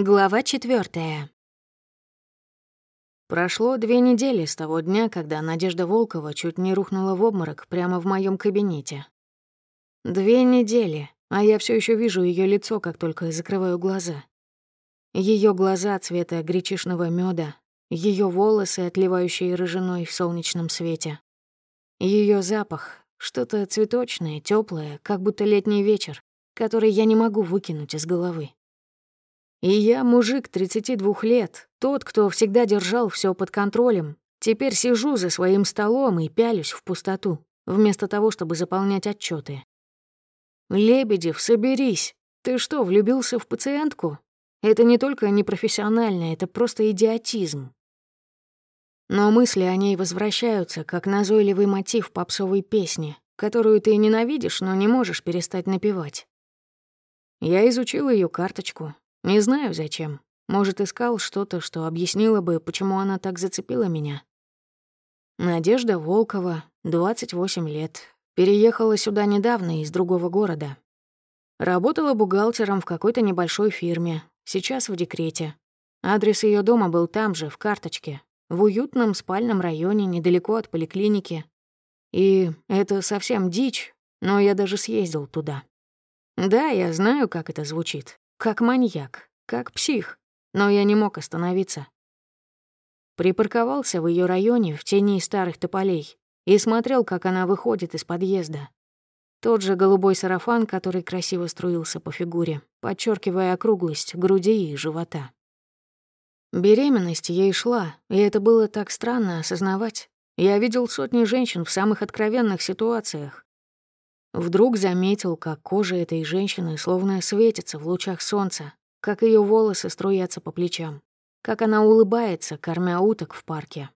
Глава четвертая. Прошло две недели с того дня, когда Надежда Волкова чуть не рухнула в обморок прямо в моем кабинете. Две недели, а я все еще вижу ее лицо, как только закрываю глаза. Ее глаза цвета гречишного меда, ее волосы, отливающие рыжиной в солнечном свете. Ее запах, что-то цветочное, теплое, как будто летний вечер, который я не могу выкинуть из головы. И я, мужик 32 лет, тот, кто всегда держал все под контролем, теперь сижу за своим столом и пялюсь в пустоту, вместо того, чтобы заполнять отчеты. «Лебедев, соберись. Ты что, влюбился в пациентку? Это не только непрофессионально, это просто идиотизм». Но мысли о ней возвращаются, как назойливый мотив попсовой песни, которую ты ненавидишь, но не можешь перестать напевать. Я изучил ее карточку, не знаю зачем. Может, искал что-то, что объяснило бы, почему она так зацепила меня. Надежда Волкова, 28 лет. Переехала сюда недавно из другого города. Работала бухгалтером в какой-то небольшой фирме, сейчас в декрете. Адрес ее дома был там же, в карточке, в уютном спальном районе, недалеко от поликлиники. И это совсем дичь, но я даже съездил туда. Да, я знаю, как это звучит. Как маньяк, как псих, но я не мог остановиться. Припарковался в ее районе в тени старых тополей и смотрел, как она выходит из подъезда. Тот же голубой сарафан, который красиво струился по фигуре, подчеркивая округлость груди и живота. Беременность ей шла, и это было так странно осознавать. Я видел сотни женщин в самых откровенных ситуациях, Вдруг заметил, как кожа этой женщины словно светится в лучах солнца, как ее волосы струятся по плечам, как она улыбается, кормя уток в парке.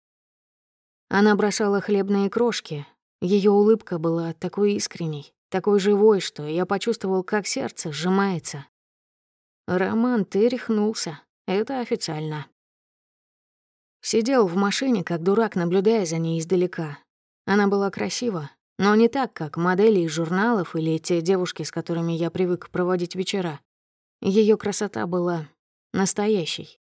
Она бросала хлебные крошки. Ее улыбка была такой искренней, такой живой, что я почувствовал, как сердце сжимается. Роман, ты рехнулся. Это официально. Сидел в машине, как дурак, наблюдая за ней издалека. Она была красива, но не так, как модели из журналов или те девушки, с которыми я привык проводить вечера. Ее красота была настоящей.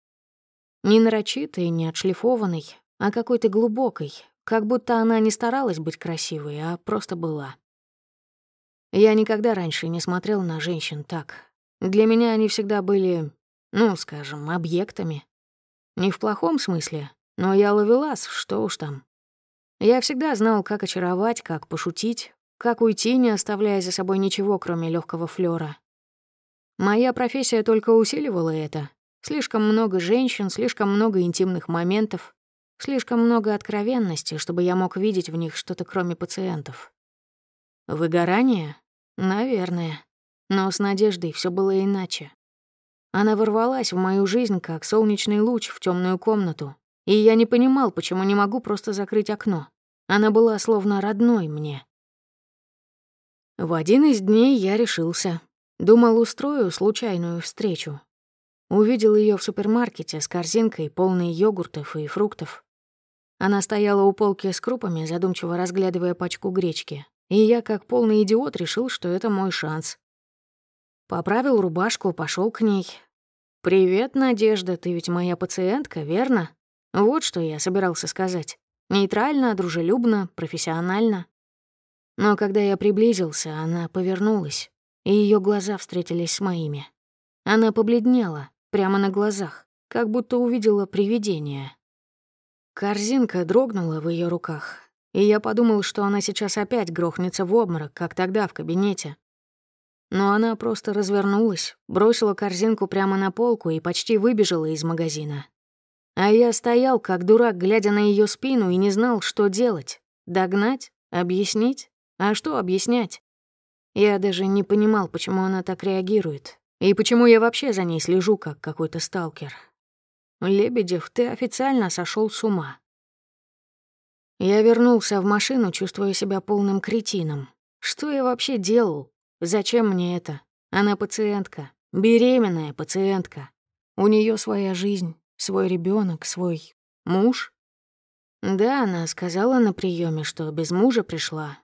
Не нарочитой, не отшлифованной, а какой-то глубокой, как будто она не старалась быть красивой, а просто была. Я никогда раньше не смотрел на женщин так. Для меня они всегда были, ну, скажем, объектами. Не в плохом смысле, но я ловелас, что уж там. Я всегда знал, как очаровать, как пошутить, как уйти, не оставляя за собой ничего, кроме легкого флера. Моя профессия только усиливала это. Слишком много женщин, слишком много интимных моментов, слишком много откровенности, чтобы я мог видеть в них что-то кроме пациентов. Выгорание? Наверное. Но с Надеждой все было иначе. Она ворвалась в мою жизнь, как солнечный луч в темную комнату, и я не понимал, почему не могу просто закрыть окно. Она была словно родной мне. В один из дней я решился. Думал, устрою случайную встречу. Увидел ее в супермаркете с корзинкой, полной йогуртов и фруктов. Она стояла у полки с крупами, задумчиво разглядывая пачку гречки. И я, как полный идиот, решил, что это мой шанс. Поправил рубашку, пошел к ней. «Привет, Надежда, ты ведь моя пациентка, верно?» Вот что я собирался сказать. Нейтрально, дружелюбно, профессионально. Но когда я приблизился, она повернулась, и ее глаза встретились с моими. Она побледнела, прямо на глазах, как будто увидела привидение. Корзинка дрогнула в ее руках, и я подумал, что она сейчас опять грохнется в обморок, как тогда в кабинете. Но она просто развернулась, бросила корзинку прямо на полку и почти выбежала из магазина, а я стоял, как дурак, глядя на ее спину, и не знал, что делать. Догнать? Объяснить? А что объяснять? Я даже не понимал, почему она так реагирует. И почему я вообще за ней слежу, как какой-то сталкер. Лебедев, ты официально сошел с ума. Я вернулся в машину, чувствуя себя полным кретином. Что я вообще делал? Зачем мне это? Она пациентка, беременная пациентка. У нее своя жизнь, Свой ребенок, свой муж? Да, она сказала на приеме, что без мужа пришла.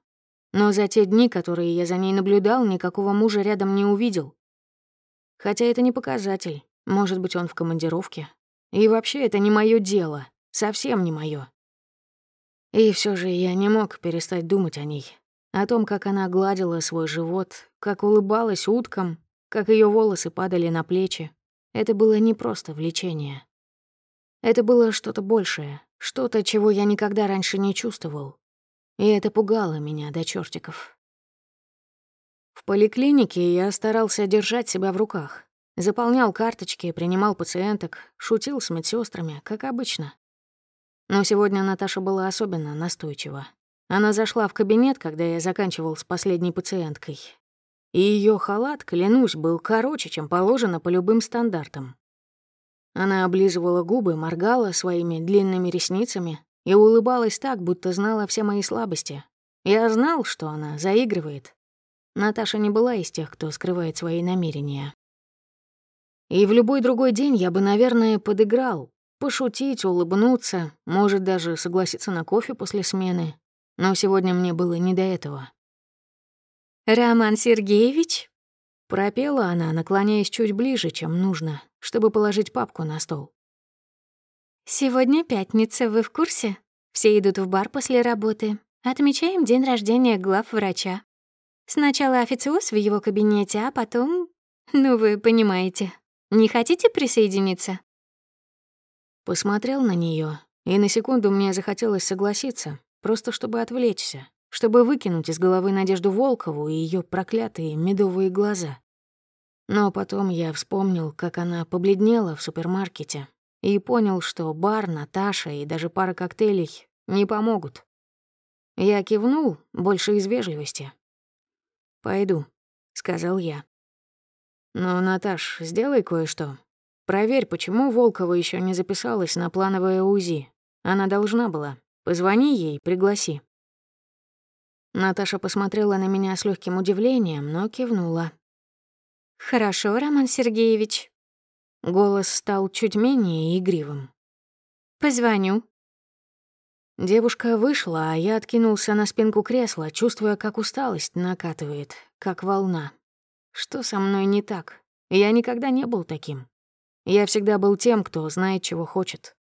Но за те дни, которые я за ней наблюдал, никакого мужа рядом не увидел. Хотя это не показатель. Может быть, он в командировке. И вообще это не мое дело. Совсем не мое. И все же я не мог перестать думать о ней. О том, как она гладила свой живот, как улыбалась уткам, как ее волосы падали на плечи. Это было не просто влечение. Это было что-то большее, что-то, чего я никогда раньше не чувствовал. И это пугало меня до чертиков. В поликлинике я старался держать себя в руках. Заполнял карточки, принимал пациенток, шутил с медсестрами, как обычно. Но сегодня Наташа была особенно настойчива. Она зашла в кабинет, когда я заканчивал с последней пациенткой. И ее халат, клянусь, был короче, чем положено по любым стандартам. Она облизывала губы, моргала своими длинными ресницами и улыбалась так, будто знала все мои слабости. Я знал, что она заигрывает. Наташа не была из тех, кто скрывает свои намерения. И в любой другой день я бы, наверное, подыграл, пошутить, улыбнуться, может, даже согласиться на кофе после смены. Но сегодня мне было не до этого. «Роман Сергеевич?» Пропела она, наклоняясь чуть ближе, чем нужно, чтобы положить папку на стол. «Сегодня пятница, вы в курсе? Все идут в бар после работы. Отмечаем день рождения глав врача. Сначала официоз в его кабинете, а потом... Ну, вы понимаете. Не хотите присоединиться?» Посмотрел на нее, и на секунду мне захотелось согласиться, просто чтобы отвлечься, чтобы выкинуть из головы Надежду Волкову и ее проклятые медовые глаза. Но потом я вспомнил, как она побледнела в супермаркете, и понял, что бар, Наташа и даже пара коктейлей не помогут. Я кивнул, больше из вежливости. «Пойду», — сказал я. «Но, Наташ, сделай кое-что. Проверь, почему Волкова еще не записалась на плановое УЗИ. Она должна была. Позвони ей, пригласи». Наташа посмотрела на меня с легким удивлением, но кивнула. «Хорошо, Роман Сергеевич». Голос стал чуть менее игривым. «Позвоню». Девушка вышла, а я откинулся на спинку кресла, чувствуя, как усталость накатывает, как волна. Что со мной не так? Я никогда не был таким. Я всегда был тем, кто знает, чего хочет.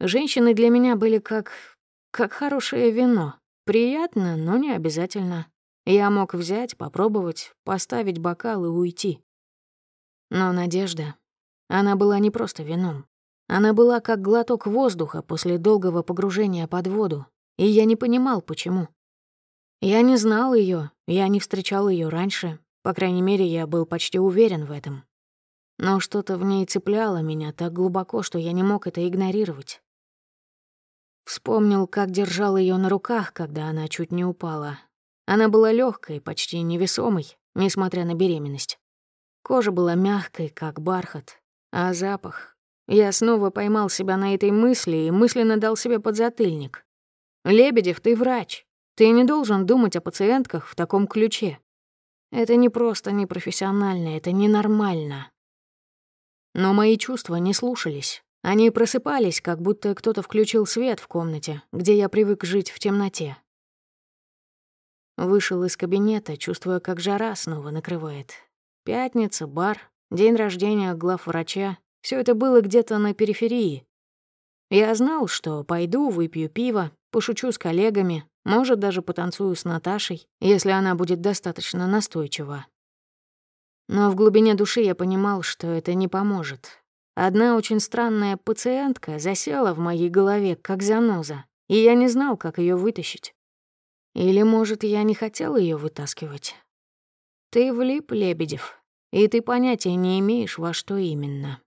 Женщины для меня были как... как хорошее вино. Приятно, но не обязательно. Я мог взять, попробовать, поставить бокал и уйти. Но Надежда... Она была не просто вином. Она была как глоток воздуха после долгого погружения под воду, и я не понимал, почему. Я не знал ее, я не встречал ее раньше, по крайней мере, я был почти уверен в этом. Но что-то в ней цепляло меня так глубоко, что я не мог это игнорировать. Вспомнил, как держал ее на руках, когда она чуть не упала. Она была легкой, почти невесомой, несмотря на беременность. Кожа была мягкой, как бархат, а запах... Я снова поймал себя на этой мысли и мысленно дал себе подзатыльник. «Лебедев, ты врач. Ты не должен думать о пациентках в таком ключе. Это не просто непрофессионально, это ненормально. Но мои чувства не слушались. Они просыпались, как будто кто-то включил свет в комнате, где я привык жить в темноте. Вышел из кабинета, чувствуя, как жара снова накрывает. Пятница, бар, день рождения главврача — все это было где-то на периферии. Я знал, что пойду, выпью пиво, пошучу с коллегами, может, даже потанцую с Наташей, если она будет достаточно настойчива. Но в глубине души я понимал, что это не поможет. Одна очень странная пациентка засела в моей голове, как заноза, и я не знал, как ее вытащить. Или, может, я не хотел ее вытаскивать. Ты влип, Лебедев, и ты понятия не имеешь, во что именно.